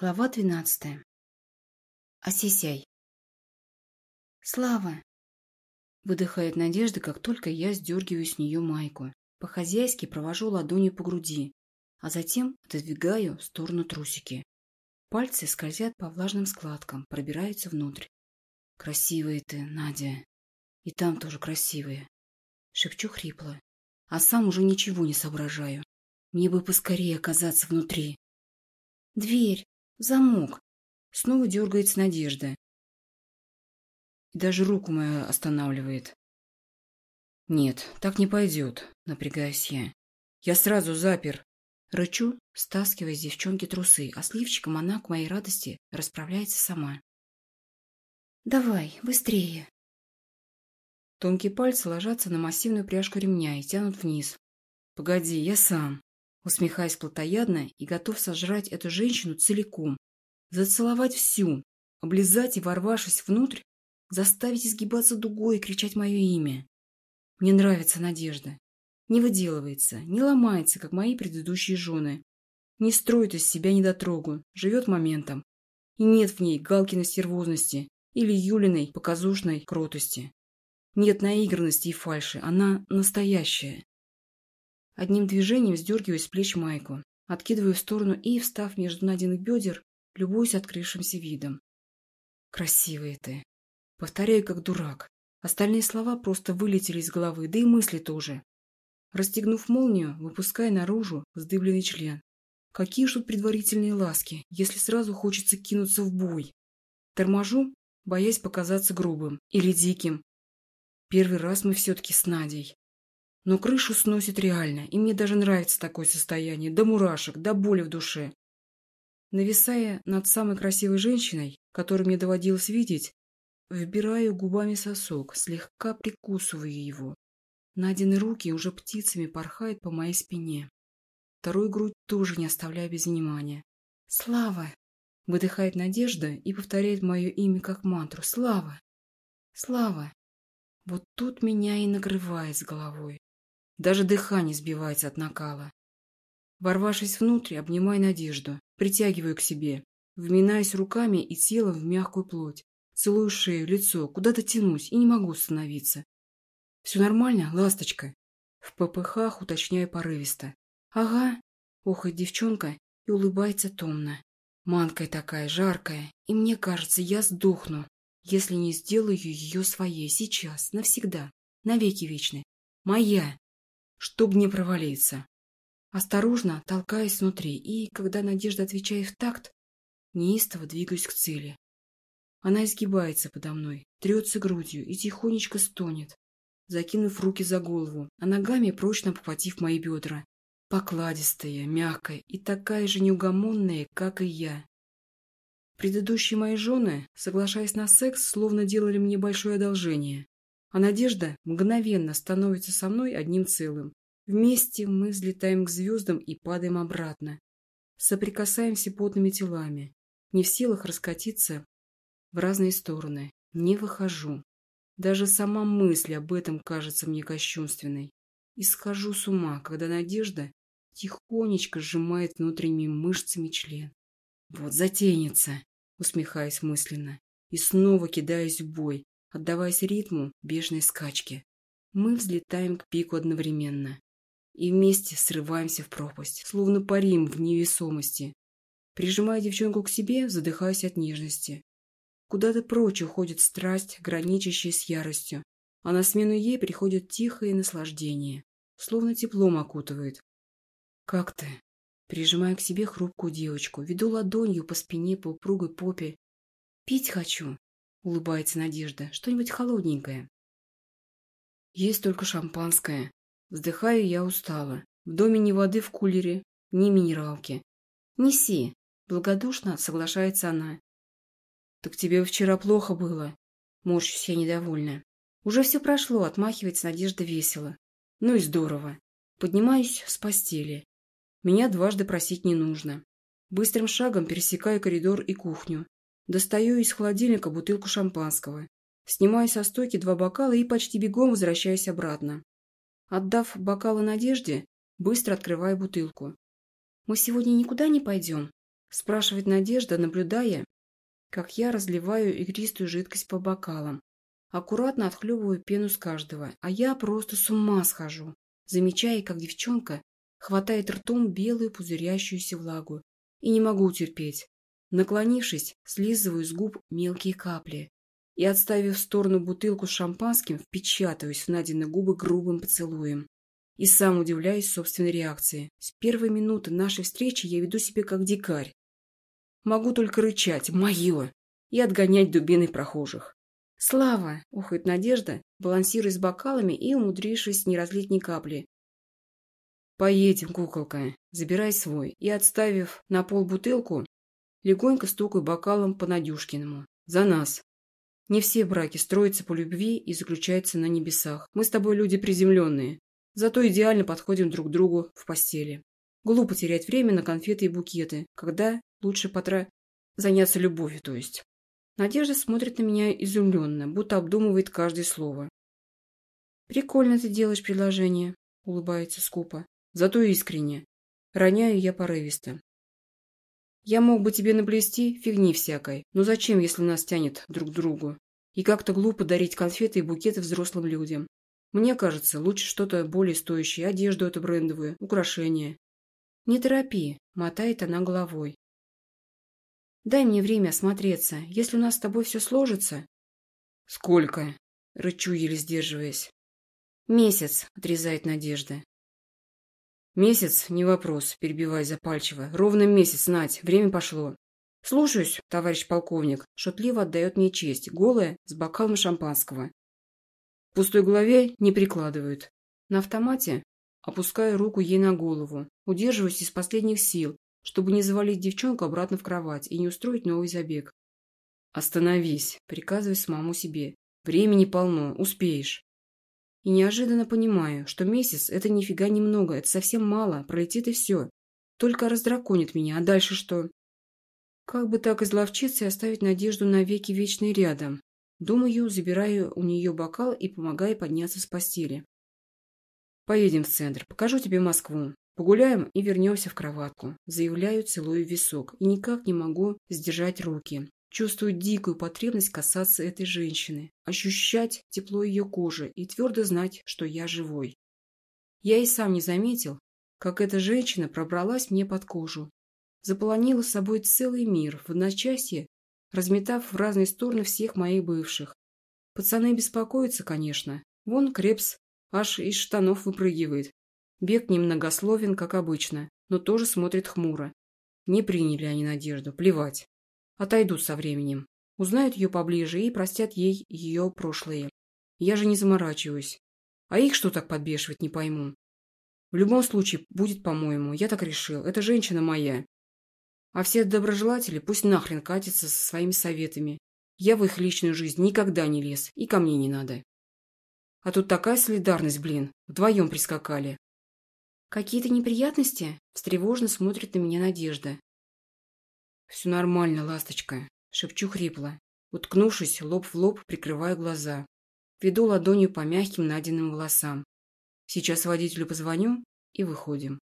Глава двенадцатая. Осисяй. «Слава!» Выдыхает Надежда, как только я сдергиваю с нее майку. По-хозяйски провожу ладонью по груди, а затем отодвигаю в сторону трусики. Пальцы скользят по влажным складкам, пробираются внутрь. «Красивая ты, Надя. И там тоже красивые». Шепчу хрипло, а сам уже ничего не соображаю. Мне бы поскорее оказаться внутри. «Дверь!» Замок. Снова дергается Надежда. И даже руку мою останавливает. Нет, так не пойдет, напрягаюсь я. Я сразу запер. Рычу, стаскивая с девчонки трусы, а сливчиком она, к моей радости, расправляется сама. «Давай, быстрее!» Тонкие пальцы ложатся на массивную пряжку ремня и тянут вниз. «Погоди, я сам!» Усмехаясь плотоядно и готов сожрать эту женщину целиком, зацеловать всю, облизать и, ворвавшись внутрь, заставить изгибаться дугой и кричать мое имя. Мне нравится надежда. Не выделывается, не ломается, как мои предыдущие жены. Не строит из себя недотрогу, живет моментом. И нет в ней Галкиной стервозности или Юлиной показушной кротости. Нет наигранности и фальши, она настоящая. Одним движением сдергиваю с плеч майку, откидываю в сторону и, встав между Надиных бедер, любуюсь открывшимся видом. Красивая ты. Повторяю, как дурак. Остальные слова просто вылетели из головы, да и мысли тоже. Расстегнув молнию, выпуская наружу вздыбленный член. Какие ж тут предварительные ласки, если сразу хочется кинуться в бой. Торможу, боясь показаться грубым или диким. Первый раз мы все-таки с Надей. Но крышу сносит реально, и мне даже нравится такое состояние, до мурашек, до боли в душе. Нависая над самой красивой женщиной, которую мне доводилось видеть, вбираю губами сосок, слегка прикусываю его. Надины руки уже птицами порхают по моей спине. Вторую грудь тоже не оставляю без внимания. «Слава!» — выдыхает Надежда и повторяет мое имя как мантру. «Слава! Слава!» Вот тут меня и накрывает с головой. Даже дыхание сбивается от накала. Ворвавшись внутрь, обнимаю Надежду, притягиваю к себе, вминаюсь руками и телом в мягкую плоть. Целую шею, лицо, куда-то тянусь и не могу остановиться. «Все нормально, ласточка?» В ППХ уточняю порывисто. «Ага», — охает девчонка и улыбается томно. Манкая такая, жаркая, и мне кажется, я сдохну, если не сделаю ее своей сейчас, навсегда, навеки вечной. Моя чтоб не провалиться. Осторожно толкаясь внутри и, когда Надежда отвечает в такт, неистово двигаюсь к цели. Она изгибается подо мной, трется грудью и тихонечко стонет, закинув руки за голову, а ногами прочно обхватив мои бедра. Покладистая, мягкая и такая же неугомонная, как и я. Предыдущие мои жены, соглашаясь на секс, словно делали мне большое одолжение. А надежда мгновенно становится со мной одним целым. Вместе мы взлетаем к звездам и падаем обратно. Соприкасаемся потными телами. Не в силах раскатиться в разные стороны. Не выхожу. Даже сама мысль об этом кажется мне кощунственной. И схожу с ума, когда надежда тихонечко сжимает внутренними мышцами член. Вот затенится, усмехаясь мысленно, и снова кидаюсь в бой, отдаваясь ритму бежной скачки. Мы взлетаем к пику одновременно и вместе срываемся в пропасть, словно парим в невесомости. Прижимая девчонку к себе, задыхаясь от нежности. Куда-то прочь уходит страсть, граничащая с яростью, а на смену ей приходит тихое наслаждение, словно теплом окутывает. «Как ты?» Прижимая к себе хрупкую девочку, веду ладонью по спине по упругой попе. «Пить хочу!» — улыбается Надежда. «Что-нибудь холодненькое». «Есть только шампанское». Вздыхаю я устало. В доме ни воды в кулере, ни минералки. «Неси!» — благодушно соглашается она. «Так тебе вчера плохо было?» Морщусь я недовольна. «Уже все прошло», — отмахивается Надежда весело. «Ну и здорово. Поднимаюсь с постели. Меня дважды просить не нужно. Быстрым шагом пересекаю коридор и кухню. Достаю из холодильника бутылку шампанского. Снимаю со стойки два бокала и почти бегом возвращаюсь обратно. Отдав бокалы Надежде, быстро открываю бутылку. «Мы сегодня никуда не пойдем?» Спрашивает Надежда, наблюдая, как я разливаю игристую жидкость по бокалам. Аккуратно отхлебываю пену с каждого, а я просто с ума схожу, замечая, как девчонка хватает ртом белую пузырящуюся влагу. И не могу терпеть. Наклонившись, слизываю с губ мелкие капли и, отставив в сторону бутылку с шампанским, впечатываюсь в Надины губы грубым поцелуем. И сам удивляюсь собственной реакции. С первой минуты нашей встречи я веду себя как дикарь. Могу только рычать «Мое!» и отгонять дубиной прохожих. «Слава!» – ухает Надежда, балансируя с бокалами и умудрившись не разлить ни капли. «Поедем, куколка!» Забирай свой и, отставив на пол бутылку, легонько стукаю бокалом по Надюшкиному. «За нас!» Не все браки строятся по любви и заключаются на небесах. Мы с тобой люди приземленные. Зато идеально подходим друг к другу в постели. Глупо терять время на конфеты и букеты, когда лучше потра... заняться любовью, то есть. Надежда смотрит на меня изумленно, будто обдумывает каждое слово. «Прикольно ты делаешь предложение», — улыбается скупо. «Зато искренне. Роняю я порывисто. Я мог бы тебе наплести фигни всякой, но зачем, если нас тянет друг к другу? И как-то глупо дарить конфеты и букеты взрослым людям. Мне кажется, лучше что-то более стоящее, одежду эту брендовую, украшения. Не торопи, мотает она головой. Дай мне время осмотреться. Если у нас с тобой все сложится... Сколько? Рычу, еле сдерживаясь. Месяц, отрезает Надежда. Месяц, не вопрос, перебивая запальчиво. Ровно месяц, Надь, время пошло. Слушаюсь, товарищ полковник, шутливо отдает мне честь, голая, с бокалом шампанского. В пустой голове не прикладывают. На автомате опускаю руку ей на голову, удерживаюсь из последних сил, чтобы не завалить девчонку обратно в кровать и не устроить новый забег. «Остановись», — приказывай самому себе. «Времени полно, успеешь». И неожиданно понимаю, что месяц – это нифига немного, это совсем мало, пролетит и все. Только раздраконит меня, а дальше что? Как бы так изловчиться и оставить надежду на веки вечные рядом? Думаю, забираю у нее бокал и помогаю подняться с постели. Поедем в центр, покажу тебе Москву. Погуляем и вернемся в кроватку. Заявляю, целую висок. И никак не могу сдержать руки. Чувствую дикую потребность касаться этой женщины, ощущать тепло ее кожи и твердо знать, что я живой. Я и сам не заметил, как эта женщина пробралась мне под кожу. Заполонила собой целый мир, в одночасье разметав в разные стороны всех моих бывших. Пацаны беспокоятся, конечно. Вон Крепс аж из штанов выпрыгивает. Бег немногословен, как обычно, но тоже смотрит хмуро. Не приняли они надежду, плевать. Отойдут со временем. Узнают ее поближе и простят ей ее прошлое. Я же не заморачиваюсь. А их что так подбешивать, не пойму. В любом случае, будет, по-моему. Я так решил. Это женщина моя. А все доброжелатели пусть нахрен катятся со своими советами. Я в их личную жизнь никогда не лез, и ко мне не надо. А тут такая солидарность, блин. Вдвоем прискакали. Какие-то неприятности? Встревожно смотрит на меня Надежда. «Все нормально, ласточка», — шепчу хрипло. Уткнувшись, лоб в лоб, прикрываю глаза. Веду ладонью по мягким Надиным волосам. Сейчас водителю позвоню и выходим.